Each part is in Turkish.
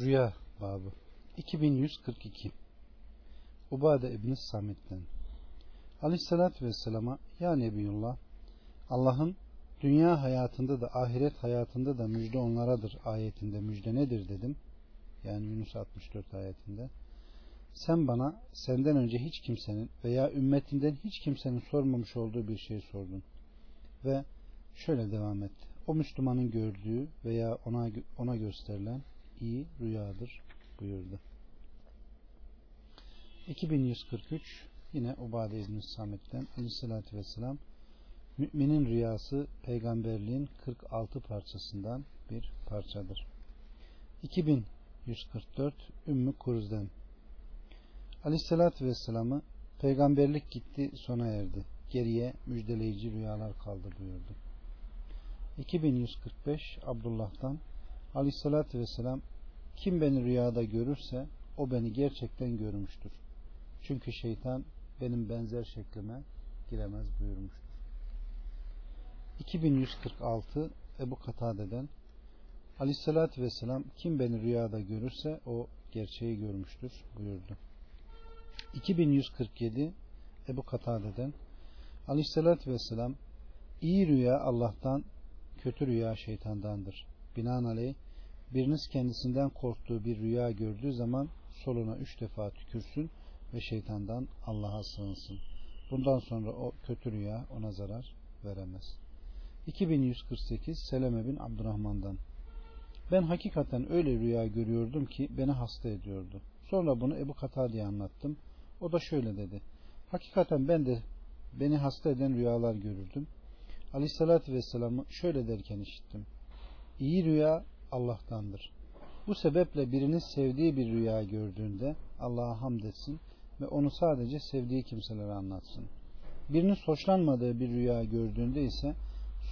Rüya babı 2142 Ubade İbni Samet'ten Aleyhissalatü Vesselam'a Ya Nebiyullah Allah'ın dünya hayatında da ahiret hayatında da müjde onlaradır ayetinde müjde nedir dedim. Yani Yunus 64 ayetinde. Sen bana senden önce hiç kimsenin veya ümmetinden hiç kimsenin sormamış olduğu bir şey sordun. Ve şöyle devam etti. O Müslümanın gördüğü veya ona ona gösterilen iyi rüyadır buyurdu. 2143 yine Ubade İbn Samet'ten Aleyhisselatü Vesselam Müminin rüyası peygamberliğin 46 parçasından bir parçadır. 2144 Ümmü Kuruz'dan Aleyhisselatü Vesselam'ı peygamberlik gitti sona erdi. Geriye müjdeleyici rüyalar kaldı buyurdu. 2145 Abdullah'tan Aleyhisselatü Vesselam kim beni rüyada görürse o beni gerçekten görmüştür. Çünkü şeytan benim benzer şeklime giremez buyurmuştur. 2146 Ebu Katade'den Aleyhisselatü Vesselam kim beni rüyada görürse o gerçeği görmüştür buyurdu. 2147 Ebu Katade'den Aleyhisselatü Vesselam iyi rüya Allah'tan kötü rüya şeytandandır. Binaenaleyh biriniz kendisinden korktuğu bir rüya gördüğü zaman soluna üç defa tükürsün ve şeytandan Allah'a sığınsın. Bundan sonra o kötü rüya ona zarar veremez. 2148 Seleme bin Abdurrahman'dan Ben hakikaten öyle rüya görüyordum ki beni hasta ediyordu. Sonra bunu Ebu Katadi'ye anlattım. O da şöyle dedi. Hakikaten ben de beni hasta eden rüyalar görürdüm. Aleyhissalatü Vesselam'ı şöyle derken işittim. İyi rüya Allah'tandır. Bu sebeple biriniz sevdiği bir rüya gördüğünde Allah'a hamd etsin ve onu sadece sevdiği kimselere anlatsın. Biriniz hoşlanmadığı bir rüya gördüğünde ise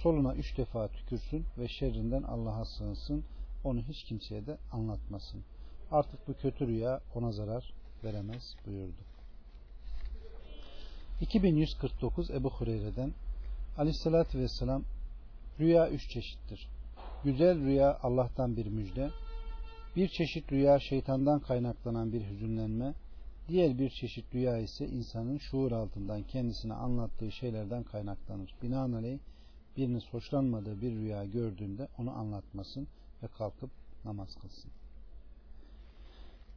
soluna üç defa tükürsün ve şerrinden Allah'a sığınsın. Onu hiç kimseye de anlatmasın. Artık bu kötü rüya ona zarar veremez buyurdu. 2149 Ebu Hureyre'den Aleyhisselatü Vesselam Rüya üç çeşittir. Güzel rüya Allah'tan bir müjde, bir çeşit rüya şeytandan kaynaklanan bir hüzünlenme, diğer bir çeşit rüya ise insanın şuur altından kendisine anlattığı şeylerden kaynaklanır. Binaenaleyh biriniz hoşlanmadığı bir rüya gördüğünde onu anlatmasın ve kalkıp namaz kılsın.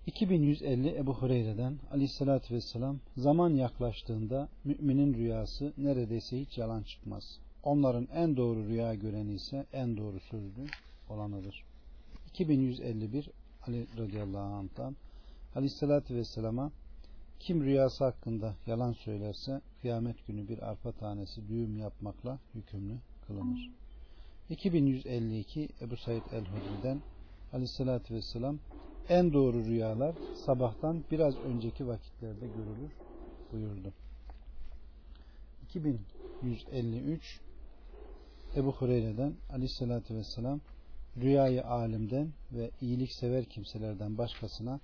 2150 Ebu Hureyre'den aleyhissalatü vesselam zaman yaklaştığında müminin rüyası neredeyse hiç yalan çıkmaz. Onların en doğru rüya göreni ise en doğru sözlü olanıdır. 2151 Ali radıyallahu anh'tan aleyhissalatü vesselama kim rüyası hakkında yalan söylerse kıyamet günü bir arpa tanesi düğüm yapmakla yükümlü kılınır. 2152 Ebu Said el-Hudri'den aleyhissalatü vesselam en doğru rüyalar sabahtan biraz önceki vakitlerde görülür buyurdu. 2153 Ebu Hureyre'den aleyhissalatü vesselam rüyayı alimden ve iyiliksever kimselerden başkasına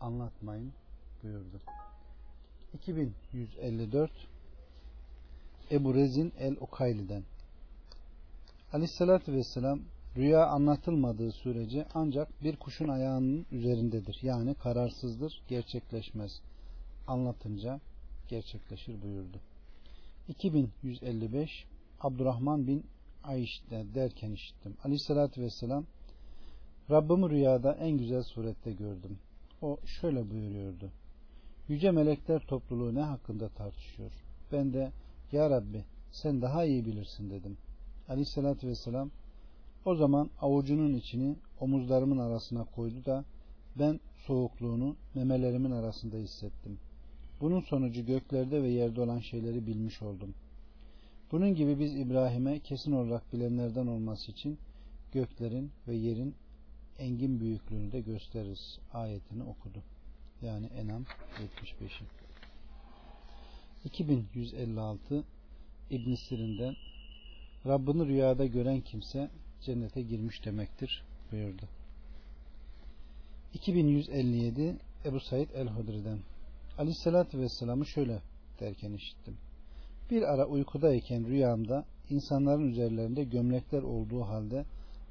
anlatmayın buyurdu. 2154 Ebu Rezin el-Ukayli'den Aleyhissalatü vesselam rüya anlatılmadığı sürece ancak bir kuşun ayağının üzerindedir. Yani kararsızdır, gerçekleşmez. Anlatınca gerçekleşir buyurdu. 2155 Abdurrahman bin Ayş'te derken işittim. Aleyhissalatü vesselam Rabbimi rüyada en güzel surette gördüm. O şöyle buyuruyordu. Yüce melekler topluluğu ne hakkında tartışıyor? Ben de Ya Rabbi sen daha iyi bilirsin dedim. Aleyhissalatü vesselam o zaman avucunun içini omuzlarımın arasına koydu da ben soğukluğunu memelerimin arasında hissettim. Bunun sonucu göklerde ve yerde olan şeyleri bilmiş oldum. Bunun gibi biz İbrahim'e kesin olarak bilenlerden olması için göklerin ve yerin engin büyüklüğünü de gösteririz ayetini okudu. Yani Enam 75'i. 2156 İbn Sirin'den Rabbini rüyada gören kimse cennete girmiş demektir buyurdu. 2157 Ebu Said el-Hudri'den Aleyhisselatü Vesselam'ı şöyle derken işittim. Bir ara uykudayken rüyamda insanların üzerlerinde gömlekler olduğu halde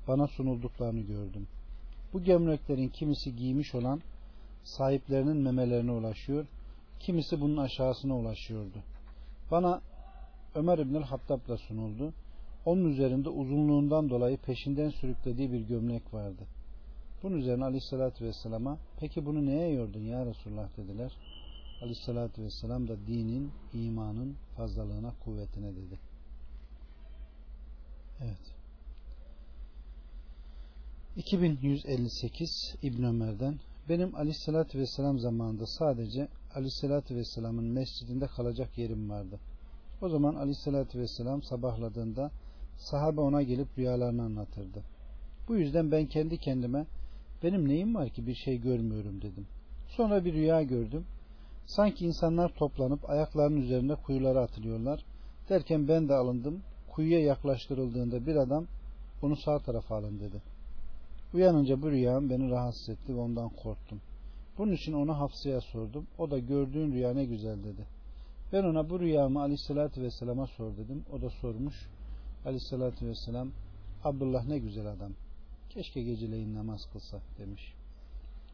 bana sunulduklarını gördüm. Bu gömleklerin kimisi giymiş olan sahiplerinin memelerine ulaşıyor, kimisi bunun aşağısına ulaşıyordu. Bana Ömer İbnül Hattab'la sunuldu. Onun üzerinde uzunluğundan dolayı peşinden sürüklediği bir gömlek vardı. Bunun üzerine Aleyhisselatü Vesselam'a peki bunu neye yordun ya Resulullah dediler. Aleyhisselatü Vesselam da dinin, imanın fazlalığına, kuvvetine dedi. Evet. 2158 İbn Ömer'den benim Aleyhisselatü Vesselam zamanında sadece Aleyhisselatü Vesselam'ın mescidinde kalacak yerim vardı. O zaman Aleyhisselatü Vesselam sabahladığında sahabe ona gelip rüyalarını anlatırdı. Bu yüzden ben kendi kendime benim neyim var ki bir şey görmüyorum dedim. Sonra bir rüya gördüm. Sanki insanlar toplanıp ayaklarının üzerinde kuyulara atılıyorlar. Derken ben de alındım. Kuyuya yaklaştırıldığında bir adam onu sağ tarafa alın dedi. Uyanınca bu rüyam beni rahatsız etti ve ondan korktum. Bunun için ona Hafsa'ya sordum. O da gördüğün rüya ne güzel dedi. Ben ona bu rüyamı aleyhissalatü vesselama sor dedim. O da sormuş. Aleyhissalatü vesselam Abdullah ne güzel adam. Keşke geceleyin namaz kılsa demiş.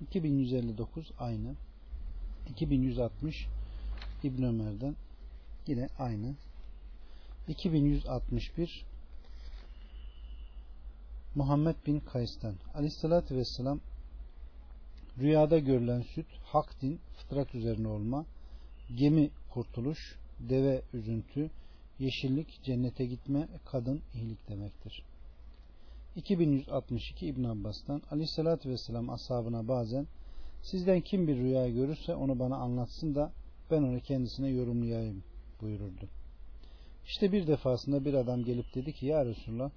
2159 aynı. 2160 İbn Ömer'den yine aynı. 2161 Muhammed bin Kays'tan Aleyhisselatü Vesselam rüyada görülen süt, hak din, fıtrat üzerine olma, gemi kurtuluş, deve üzüntü, yeşillik, cennete gitme, kadın iyilik demektir. 2162 İbn Abbas'tan Aleyhisselatü Vesselam ashabına bazen sizden kim bir rüya görürse onu bana anlatsın da ben onu kendisine yorumlayayım buyururdu. İşte bir defasında bir adam gelip dedi ki ya Resulullah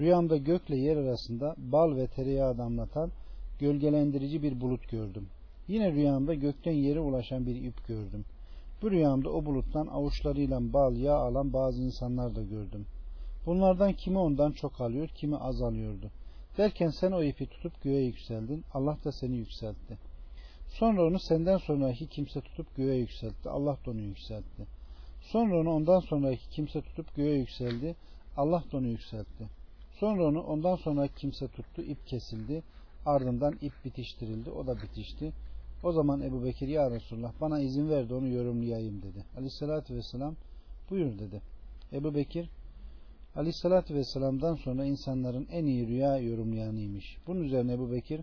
rüyamda gökle yer arasında bal ve tereyağı damlatan gölgelendirici bir bulut gördüm. Yine rüyamda gökten yere ulaşan bir ip gördüm. Bu rüyamda o buluttan avuçlarıyla bal yağ alan bazı insanlar da gördüm. Bunlardan kimi ondan çok alıyor, kimi az alıyordu. Derken sen o ipi tutup göğe yükseldin. Allah da seni yükseltti. Sonra onu senden sonraki kimse tutup göğe yükseltti. Allah da onu yükseltti. Sonra onu ondan sonraki kimse tutup göğe yükseldi. Allah da onu yükseltti. Sonra onu ondan sonraki kimse tuttu. ip kesildi. Ardından ip bitiştirildi. O da bitişti. O zaman Ebu Bekir ya Resulullah bana izin ver de onu yorumlayayım dedi. Aleyhissalatü vesselam buyur dedi. Ebu Bekir Aleyhissalatü vesselam'dan sonra insanların en iyi rüya yorumlayanıymış. Bunun üzerine Ebu Bekir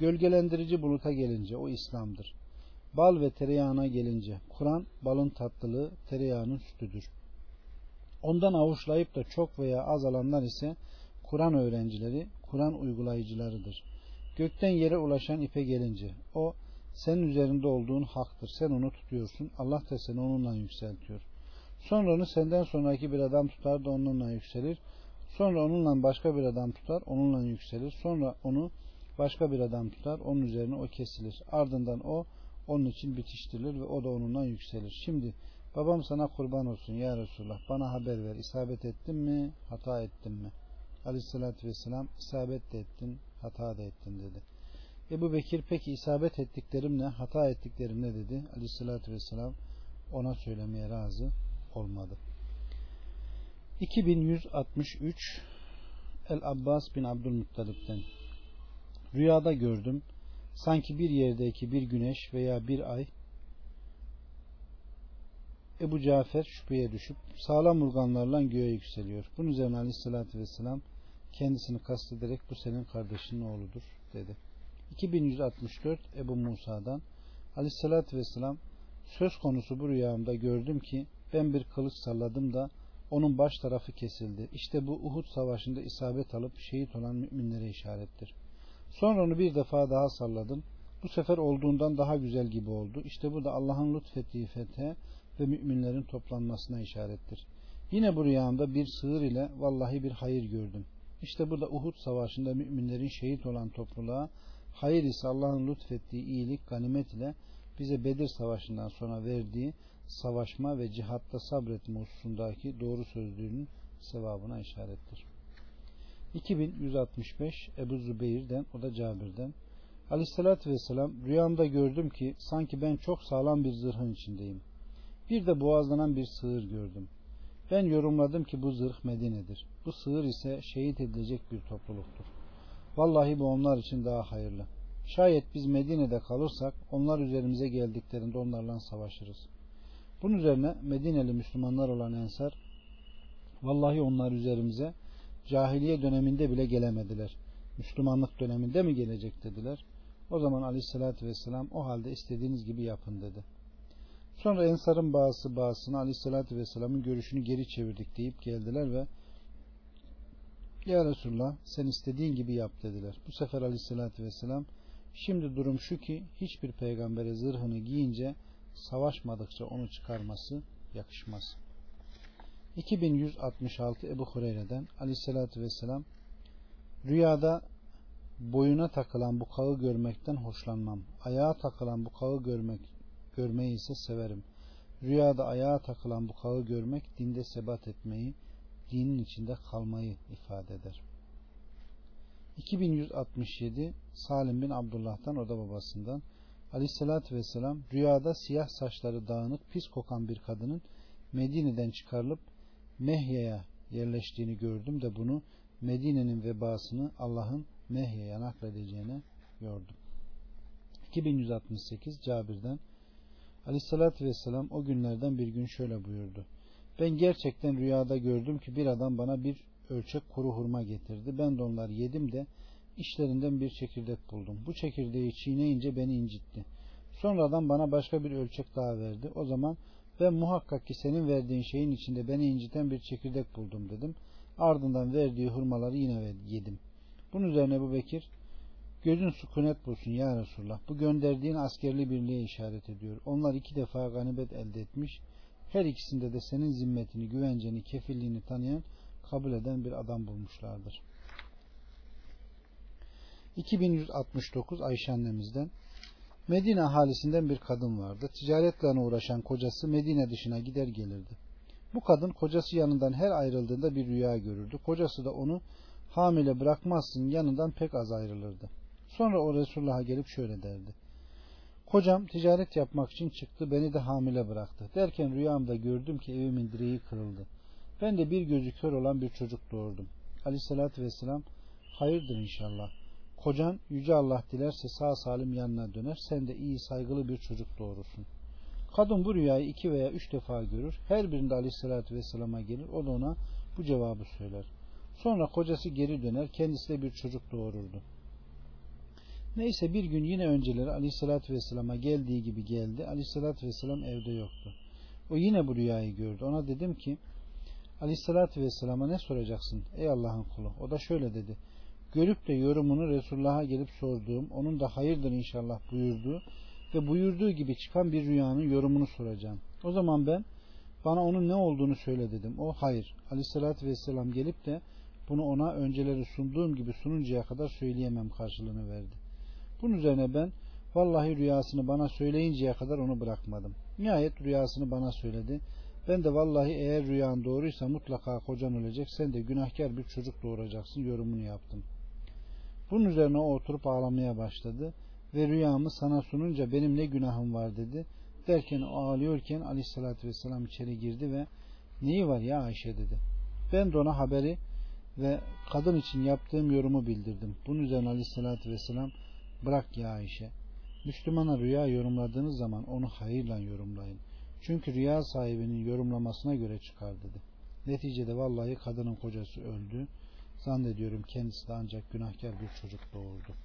gölgelendirici buluta gelince o İslam'dır. Bal ve tereyağına gelince Kur'an balın tatlılığı tereyağının sütüdür. Ondan avuçlayıp da çok veya az alanlar ise Kur'an öğrencileri, Kur'an uygulayıcılarıdır. Gökten yere ulaşan ipe gelince o senin üzerinde olduğun haktır. Sen onu tutuyorsun. Allah da seni onunla yükseltiyor. Sonra onu senden sonraki bir adam tutar da onunla yükselir. Sonra onunla başka bir adam tutar, onunla yükselir. Sonra onu başka bir adam tutar, onun üzerine o kesilir. Ardından o onun için bitiştirilir ve o da onunla yükselir. Şimdi babam sana kurban olsun ya Resulullah bana haber ver. İsabet ettin mi, hata ettin mi? Aleyhissalatü vesselam isabet de ettin, hata da ettin dedi. Ebu Bekir peki isabet ettiklerim ne, hata ettiklerim ne dedi. Aleyhissalatü vesselam ona söylemeye razı olmadı. 2163 El Abbas bin Abdülmuttalip'ten Rüyada gördüm. Sanki bir yerdeki bir güneş veya bir ay Ebu Cafer şüpheye düşüp sağlam urganlarla göğe yükseliyor. Bunun üzerine aleyhissalatü vesselam kendisini kastederek bu senin kardeşinin oğludur dedi. 2164 Ebu Musa'dan aleyhissalatü vesselam söz konusu bu rüyamda gördüm ki ben bir kılıç salladım da onun baş tarafı kesildi. İşte bu Uhud savaşında isabet alıp şehit olan müminlere işarettir. Sonra onu bir defa daha salladım. Bu sefer olduğundan daha güzel gibi oldu. İşte bu da Allah'ın lütfettiği fethe ve müminlerin toplanmasına işarettir. Yine bu rüyamda bir sığır ile vallahi bir hayır gördüm. İşte bu da Uhud savaşında müminlerin şehit olan topluluğa, hayır ise Allah'ın lütfettiği iyilik, ganimet ile bize Bedir savaşından sonra verdiği savaşma ve cihatta sabretme hususundaki doğru sözlüğünün sevabına işarettir. 2165 Ebu Zübeyir'den o da Cabir'den Aleyhissalatü Vesselam rüyamda gördüm ki sanki ben çok sağlam bir zırhın içindeyim. Bir de boğazlanan bir sığır gördüm. Ben yorumladım ki bu zırh Medine'dir. Bu sığır ise şehit edilecek bir topluluktur. Vallahi bu onlar için daha hayırlı. Şayet biz Medine'de kalırsak onlar üzerimize geldiklerinde onlarla savaşırız. Bunun üzerine Medineli Müslümanlar olan Ensar vallahi onlar üzerimize cahiliye döneminde bile gelemediler. Müslümanlık döneminde mi gelecek dediler. O zaman aleyhissalatü vesselam o halde istediğiniz gibi yapın dedi. Sonra Ensar'ın bazısı bazısına aleyhissalatü vesselamın görüşünü geri çevirdik deyip geldiler ve Ya Resulullah sen istediğin gibi yap dediler. Bu sefer aleyhissalatü vesselam şimdi durum şu ki hiçbir peygambere zırhını giyince savaşmadıkça onu çıkarması yakışmaz. 2166 Ebu Hureyre'den aleyhissalatü vesselam rüyada boyuna takılan bu kağı görmekten hoşlanmam. Ayağa takılan bu kağı görmek görmeyi ise severim. Rüyada ayağa takılan bu kağı görmek dinde sebat etmeyi, dinin içinde kalmayı ifade eder. 2167 Salim bin Abdullah'tan o da babasından Aleyhisselatü Vesselam rüyada siyah saçları dağınık pis kokan bir kadının Medine'den çıkarılıp Mehya'ya yerleştiğini gördüm de bunu Medine'nin vebasını Allah'ın Mehya'ya nakledeceğine gördüm. 2168 Cabir'den Aleyhissalatü Vesselam o günlerden bir gün şöyle buyurdu. Ben gerçekten rüyada gördüm ki bir adam bana bir ölçek kuru hurma getirdi. Ben de onları yedim de işlerinden bir çekirdek buldum. Bu çekirdeği çiğneyince beni incitti. Sonradan bana başka bir ölçek daha verdi. O zaman ben muhakkak ki senin verdiğin şeyin içinde beni inciten bir çekirdek buldum dedim. Ardından verdiği hurmaları yine yedim. Bunun üzerine bu Bekir gözün sükunet bulsun ya Resulullah. Bu gönderdiğin askerli birliğe işaret ediyor. Onlar iki defa ganibet elde etmiş. Her ikisinde de senin zimmetini, güvenceni, kefilliğini tanıyan, kabul eden bir adam bulmuşlardır. 2169 Ayşe annemizden Medine halisinden bir kadın vardı. Ticaretle uğraşan kocası Medine dışına gider gelirdi. Bu kadın kocası yanından her ayrıldığında bir rüya görürdü. Kocası da onu hamile bırakmazsın yanından pek az ayrılırdı. Sonra o Resulullah'a gelip şöyle derdi. Kocam ticaret yapmak için çıktı beni de hamile bıraktı. Derken rüyamda gördüm ki evimin direği kırıldı. Ben de bir gözü kör olan bir çocuk doğurdum. Aleyhissalatü vesselam hayırdır inşallah. Kocan Yüce Allah dilerse sağ salim yanına döner. Sen de iyi saygılı bir çocuk doğurursun. Kadın bu rüyayı iki veya üç defa görür. Her birinde aleyhissalatü vesselama gelir. O da ona bu cevabı söyler. Sonra kocası geri döner. Kendisi de bir çocuk doğururdu. Neyse bir gün yine önceleri aleyhissalatü vesselama geldiği gibi geldi. Aleyhissalatü vesselam evde yoktu. O yine bu rüyayı gördü. Ona dedim ki aleyhissalatü vesselama ne soracaksın ey Allah'ın kulu? O da şöyle dedi görüp de yorumunu Resulullah'a gelip sorduğum, onun da hayırdır inşallah buyurduğu ve buyurduğu gibi çıkan bir rüyanın yorumunu soracağım. O zaman ben bana onun ne olduğunu söyle dedim. O hayır. Aleyhissalatü vesselam gelip de bunu ona önceleri sunduğum gibi sununcaya kadar söyleyemem karşılığını verdi. Bunun üzerine ben vallahi rüyasını bana söyleyinceye kadar onu bırakmadım. Nihayet rüyasını bana söyledi. Ben de vallahi eğer rüyan doğruysa mutlaka kocan ölecek sen de günahkar bir çocuk doğuracaksın yorumunu yaptım.'' Bunun üzerine o oturup ağlamaya başladı ve rüyamı sana sununca benim ne günahım var dedi. Derken ağlıyorken aleyhissalatü vesselam içeri girdi ve neyi var ya Ayşe dedi. Ben de ona haberi ve kadın için yaptığım yorumu bildirdim. Bunun üzerine aleyhissalatü vesselam bırak ya Ayşe. Müslümana rüya yorumladığınız zaman onu hayırla yorumlayın. Çünkü rüya sahibinin yorumlamasına göre çıkar dedi. Neticede vallahi kadının kocası öldü. Zannediyorum kendisi de ancak günahkar bir çocuk doğurdu.